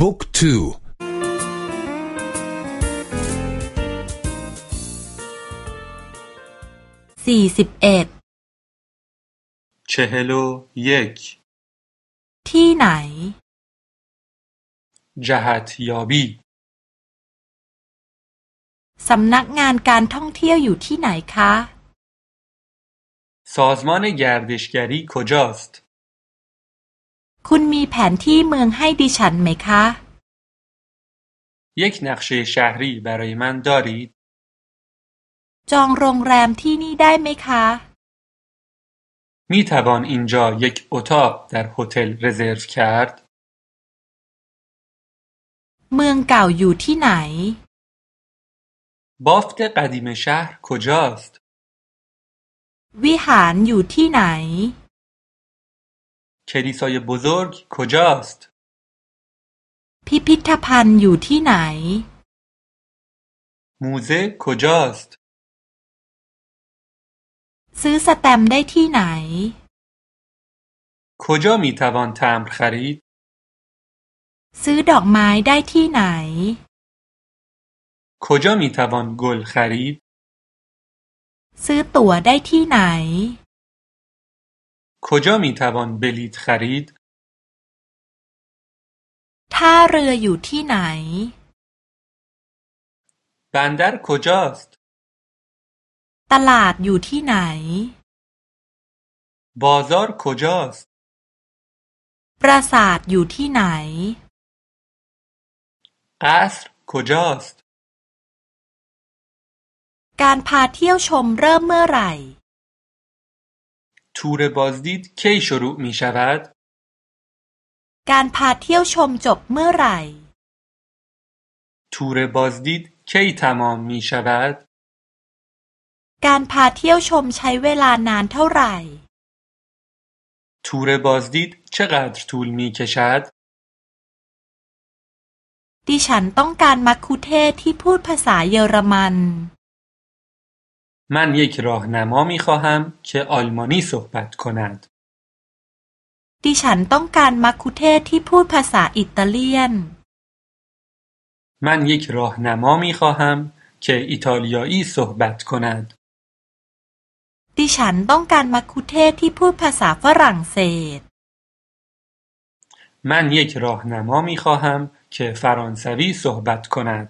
บุ๊กทูสี่สิบเอ็ดเชฮโลเยกที่ไหน جهت یابی สำนักงานการท่องเที่ยวอยู่ที่ไหนคะ سازمان گردشگری کجاست คุณมีแผนที่เมืองให้ดิฉันไหมคะ یک نقشه شهری برای من دارید จองโรงแรมที่นี่ได้ไหมคะ می توان اینجا یک اتاق در هتل رزرو کرد เมืองเก่าอยู่ที่ไหน بافت قدیم شهر کجاست วิหารอยู่ที่ไหน کلیسای بزرگ کجاست พิพิธภัณฑ์อยู่ที่ไหน موزه کجاست ซื้อสแตมป์ได้ที่ไหน کجا می توان تمبر خرید ซื้อดอกไม้ได้ที่ไหน کجا می توان گل خرید ซื้อตั๋วได้ที่ไหน کجا می توان بلیط خرید ท่าเรืออยู่ที่ไหน بندر کجاست ตลาดอยู่ที่ไหน بازار کجاست ปราสาทอยู่ที่ไหน قصر کجاست การพาเที่ยวชมเริ่มเมื่อไหร่ تور بازدید کی شروع می شود การพาเที่ยวชมจบเมื่อไหร่ تور بازدید کی تمام می شود การพาเที่ยวชมใช้เวลานานเท่าไหร่ تور بازدید چقدر طول می کشد ดิฉันต้องการมัคคุเทศที่พูดภาษาเยอรมัน من یک راهنما می خواهم که آلمانی صحبت کند ดิฉันต้องการมัคคุเทศที่พูดภาษาอิตาเลียน من یک راهنما می خواهم که ایتالیایی صحبت کند ดิฉันต้องการมัคคุเทศที่พูดภาษาฝรั่งเศส من یک راهنما می خواهم که فرانسوی صحبت کند